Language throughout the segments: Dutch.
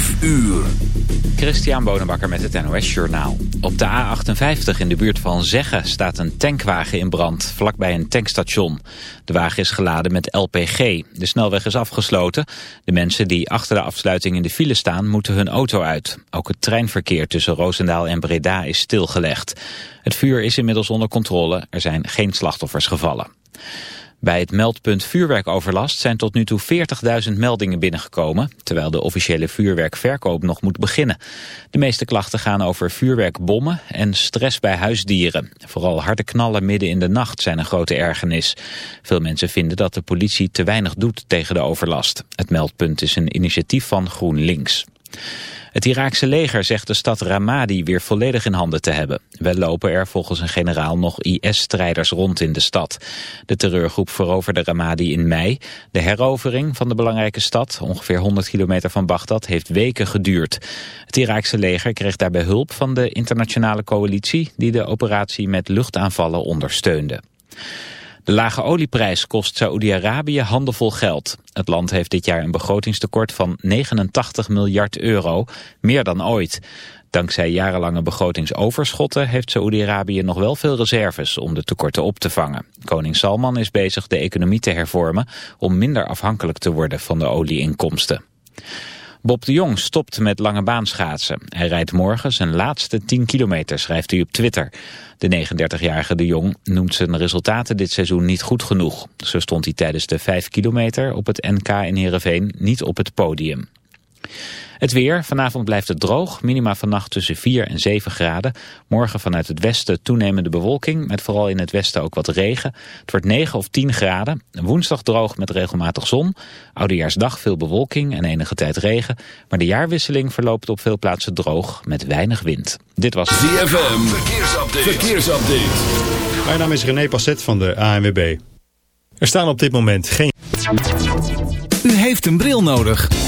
5 uur. Christian Bonenbakker met het NOS Journaal. Op de A58 in de buurt van Zegge staat een tankwagen in brand, vlakbij een tankstation. De wagen is geladen met LPG. De snelweg is afgesloten. De mensen die achter de afsluiting in de file staan moeten hun auto uit. Ook het treinverkeer tussen Roosendaal en Breda is stilgelegd. Het vuur is inmiddels onder controle. Er zijn geen slachtoffers gevallen. Bij het meldpunt vuurwerkoverlast zijn tot nu toe 40.000 meldingen binnengekomen, terwijl de officiële vuurwerkverkoop nog moet beginnen. De meeste klachten gaan over vuurwerkbommen en stress bij huisdieren. Vooral harde knallen midden in de nacht zijn een grote ergernis. Veel mensen vinden dat de politie te weinig doet tegen de overlast. Het meldpunt is een initiatief van GroenLinks. Het Iraakse leger zegt de stad Ramadi weer volledig in handen te hebben. Wel lopen er volgens een generaal nog IS-strijders rond in de stad. De terreurgroep veroverde Ramadi in mei. De herovering van de belangrijke stad, ongeveer 100 kilometer van Bagdad, heeft weken geduurd. Het Iraakse leger kreeg daarbij hulp van de internationale coalitie... die de operatie met luchtaanvallen ondersteunde. De lage olieprijs kost Saoedi-Arabië handenvol geld. Het land heeft dit jaar een begrotingstekort van 89 miljard euro, meer dan ooit. Dankzij jarenlange begrotingsoverschotten heeft Saoedi-Arabië nog wel veel reserves om de tekorten op te vangen. Koning Salman is bezig de economie te hervormen om minder afhankelijk te worden van de olieinkomsten. Bob de Jong stopt met lange baanschaatsen. Hij rijdt morgen zijn laatste 10 kilometer, schrijft hij op Twitter. De 39-jarige de Jong noemt zijn resultaten dit seizoen niet goed genoeg. Zo stond hij tijdens de 5 kilometer op het NK in Heerenveen niet op het podium. Het weer. Vanavond blijft het droog. Minima vannacht tussen 4 en 7 graden. Morgen vanuit het westen toenemende bewolking. Met vooral in het westen ook wat regen. Het wordt 9 of 10 graden. Woensdag droog met regelmatig zon. Oudejaarsdag veel bewolking en enige tijd regen. Maar de jaarwisseling verloopt op veel plaatsen droog met weinig wind. Dit was ZFM. Verkeersupdate. Verkeersupdate. Mijn naam is René Passet van de ANWB. Er staan op dit moment geen... U heeft een bril nodig.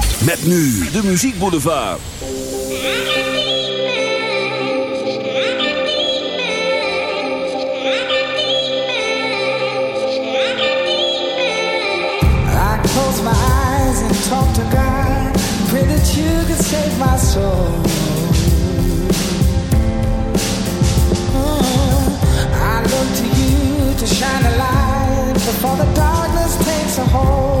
Met nu de Muziek Boulevard. I close my eyes and talk to God. Pray that you could save my soul. Mm, I look to you to shine a light before the darkness takes a hold.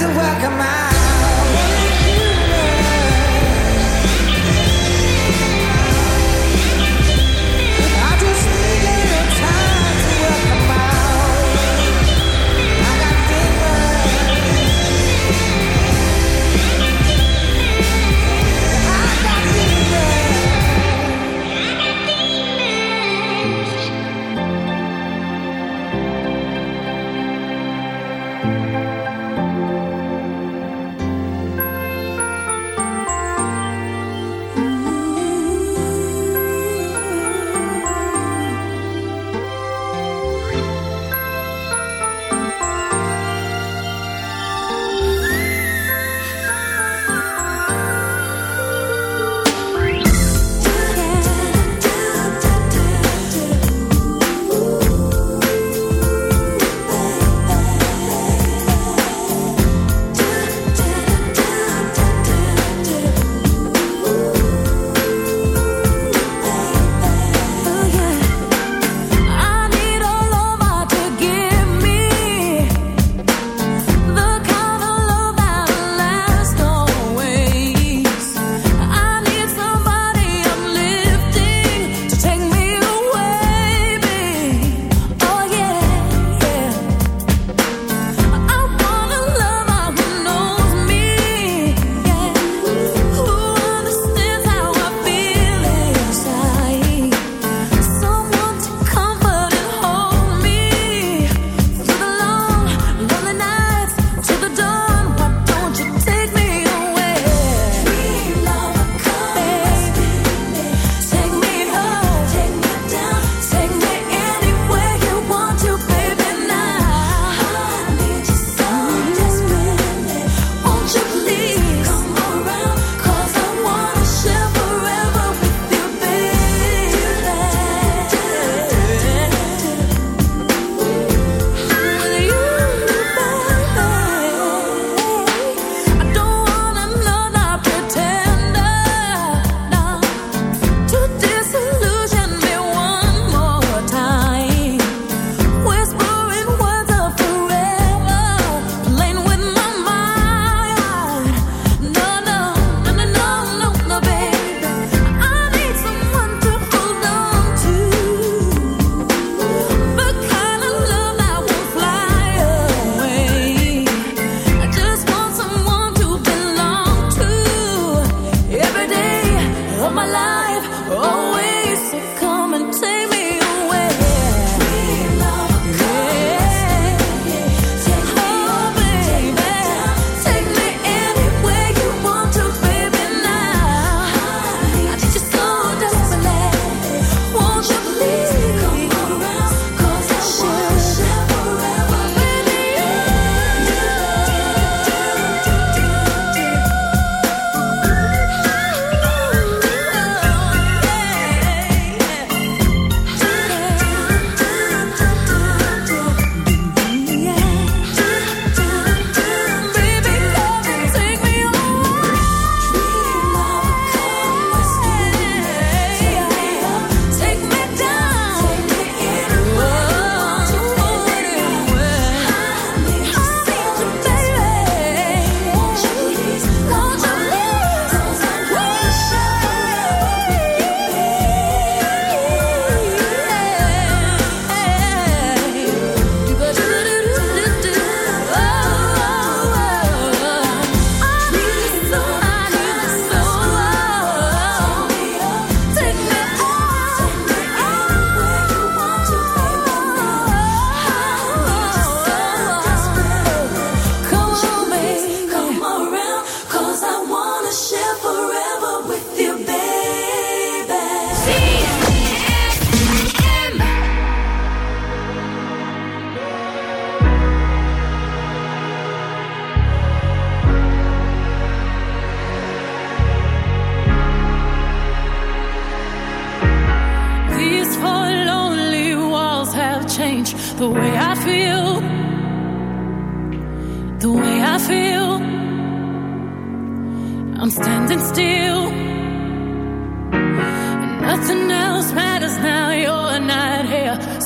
to work on my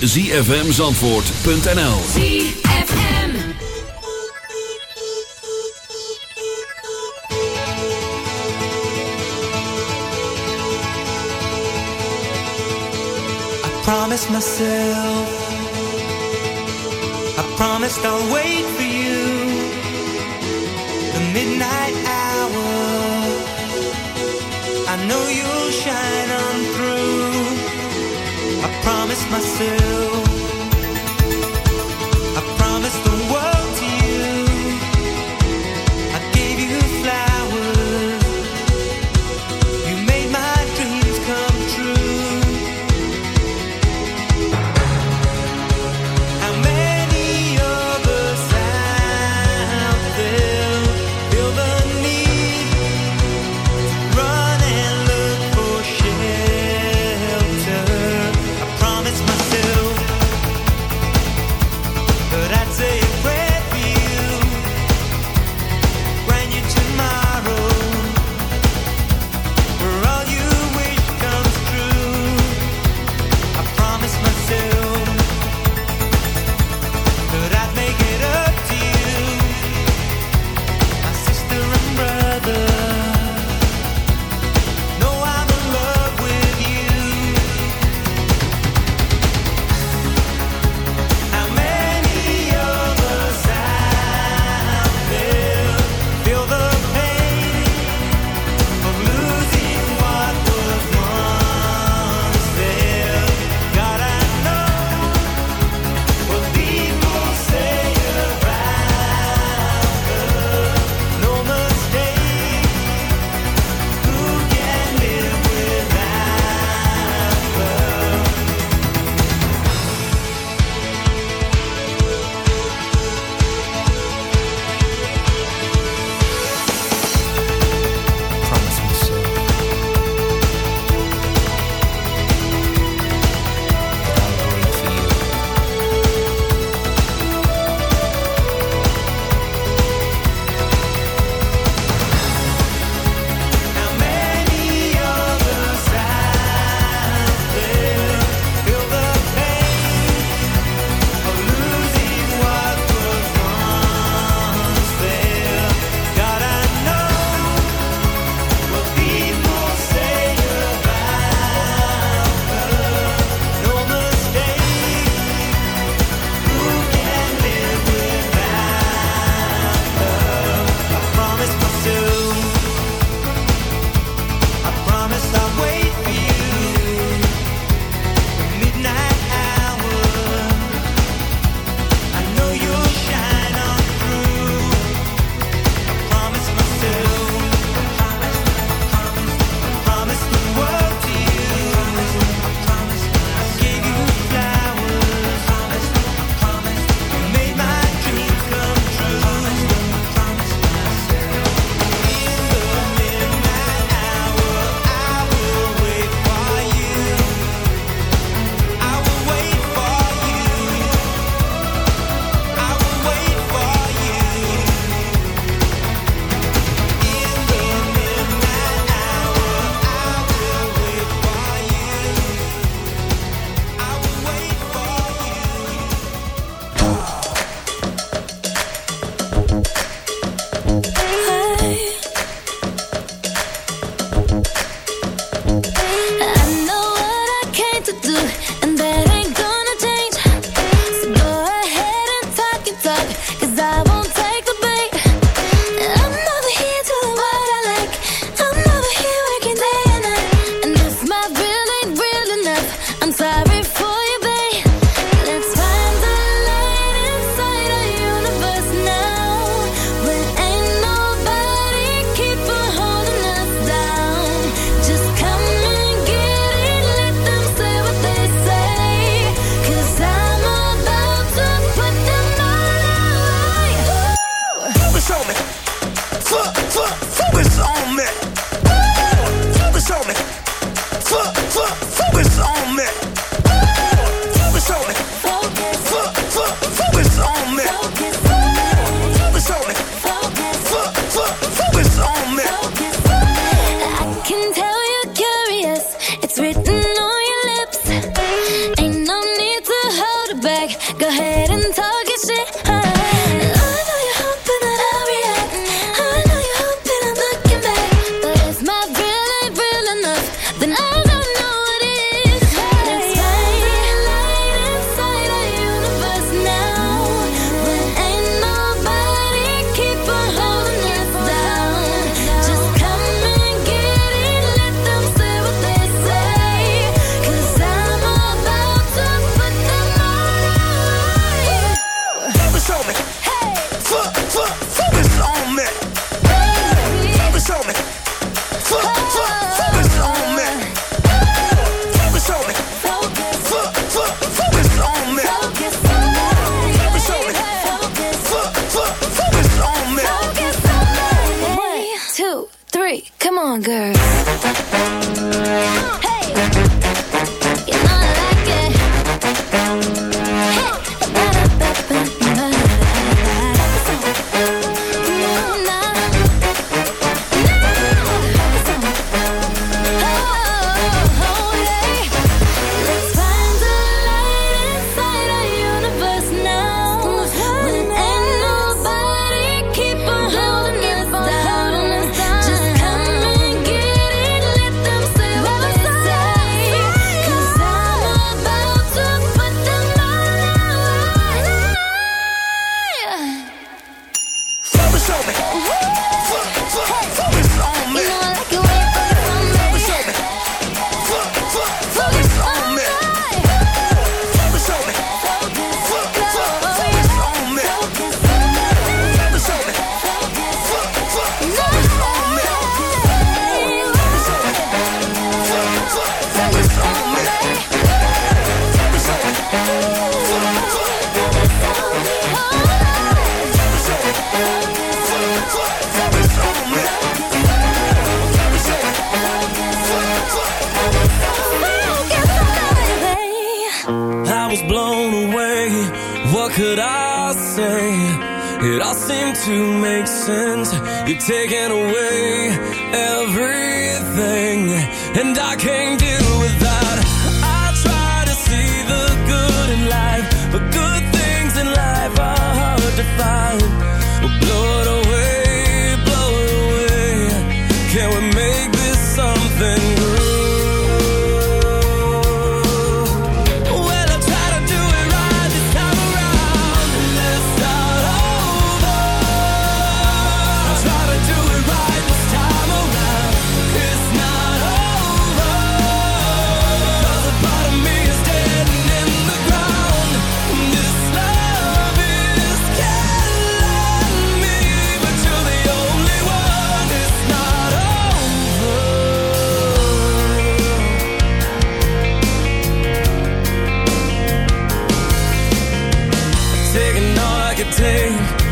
www.zfmzandvoort.nl ZFM. I promised myself. I promised I'll wait myself.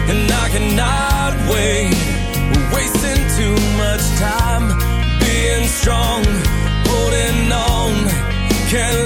And I cannot wait. Wasting too much time Being strong Holding on. Can't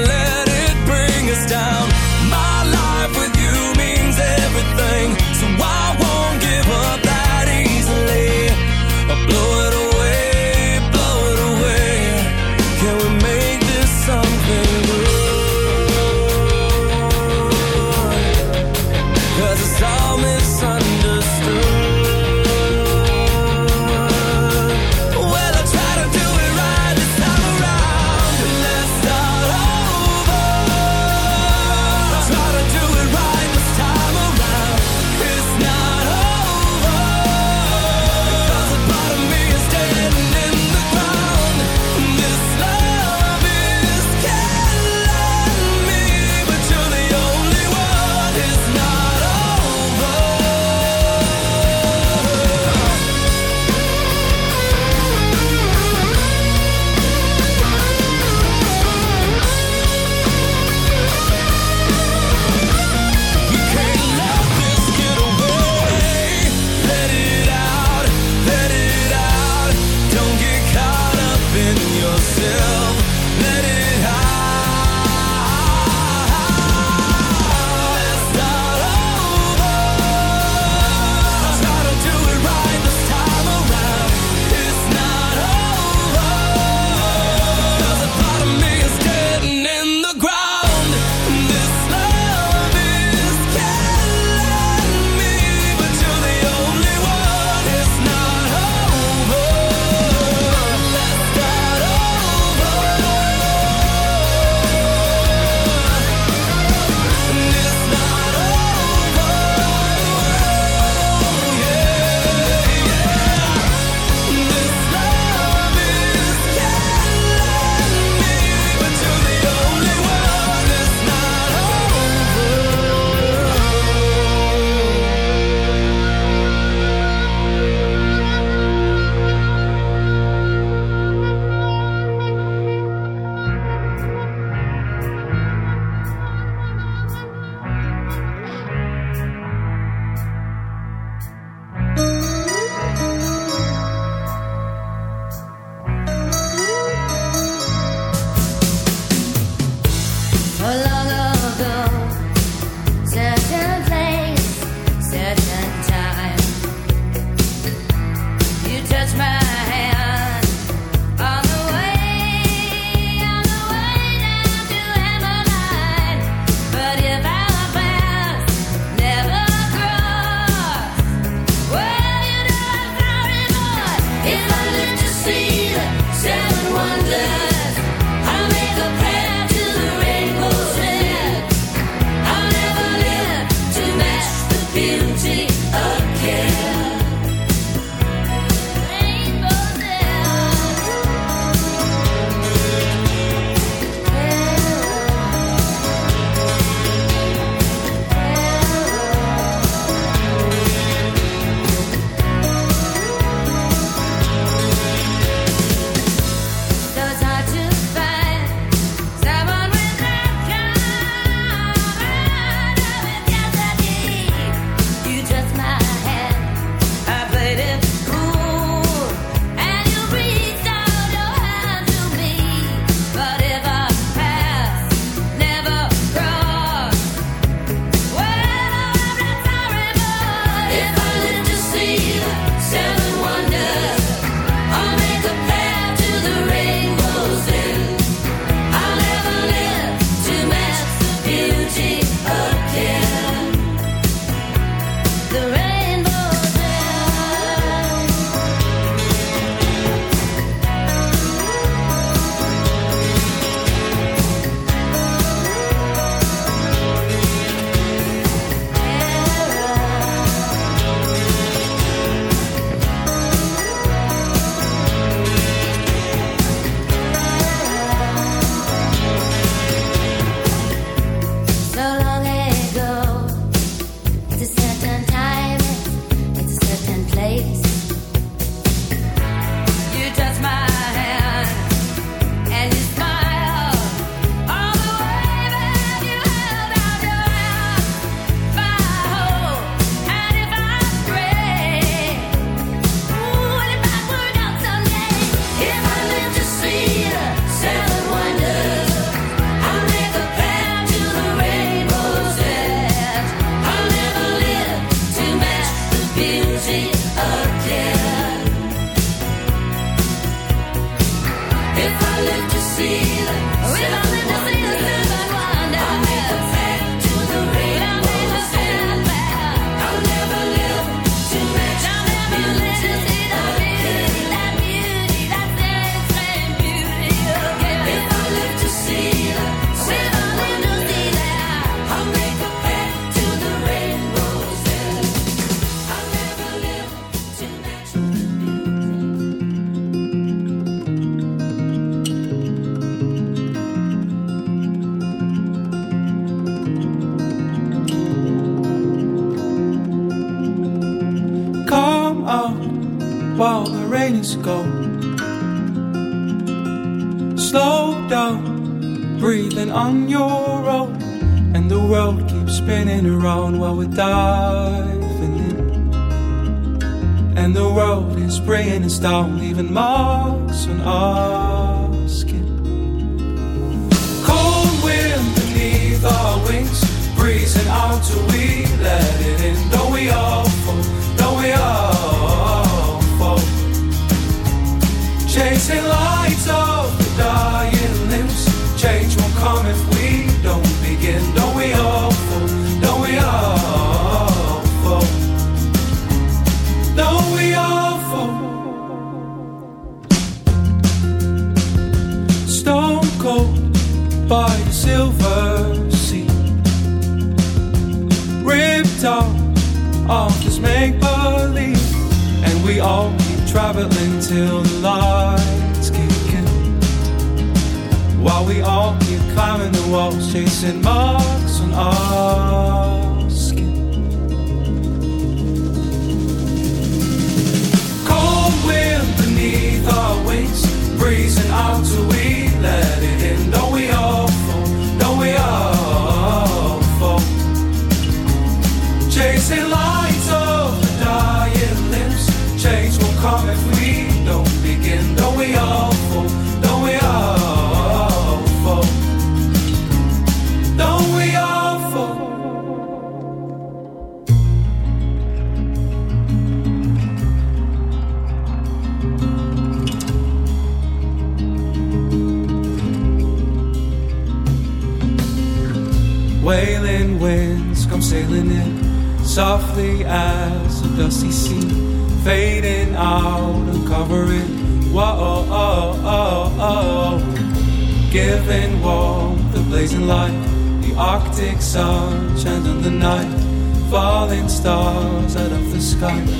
stop